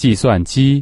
计算机。